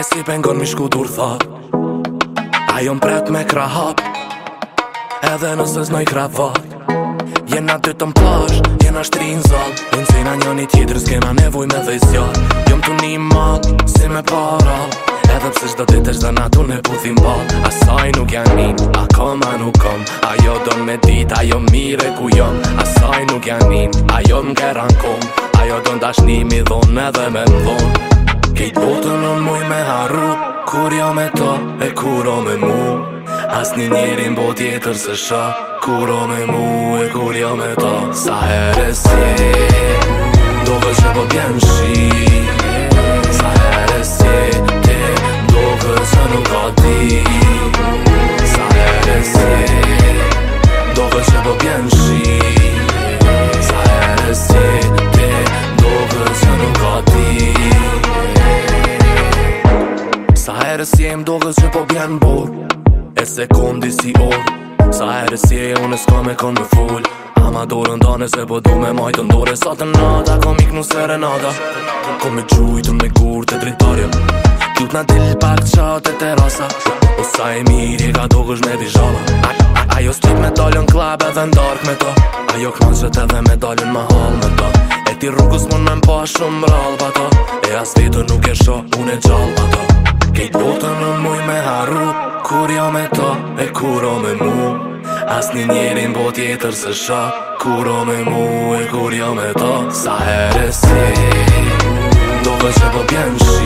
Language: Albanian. E si pengon mishku dur thot Ajo mpret me krahap Edhe nëse znoj kravat Jena dy të mplash, jena shtri në zot Jën cina njën i tjetër s'kena nevoj me dhe zjot Jëm jo të një mat, si me para Edhe pse shdo dit është dhe na du në putin bot Asaj nuk janë nit, a koma nuk kom Ajo do me dit, ajo mire ku jom Asaj nuk janë im, ajo më keran kom Ajo do në dashni mi dhon edhe me më dhon Kejt botën në muj me haru Kur jo me to e kuro me mu As një njerin bot jetër se shë Kuro me mu e kur jo me to Sa heres je Do vëllë që po shi Sa herë si e që po bjenë bor E sekundi si or Sa herë si unë s'ka me konë me full Ama dorë ndane se po du me majtë ndore Sa të nada, kom ik në sere Kom me gjujtë me kur të dritarja Tut na dill pak të e terasa O po sa e mirë e ka doghës me vizhala Ajo s'tip me dollën klab edhe ndark me to Ajo kënë edhe me dollën ma hall me to Ti rrugës mund me mpa shumë rralba ta E as vidur nuk e sho, un e gjallba ta Këtë botën në muj me haru Kur jo me to e kur o me mu As një njerin bot jetër se sha Kur o me mu e kur jo me to Sa herë si Do që po bjenë shi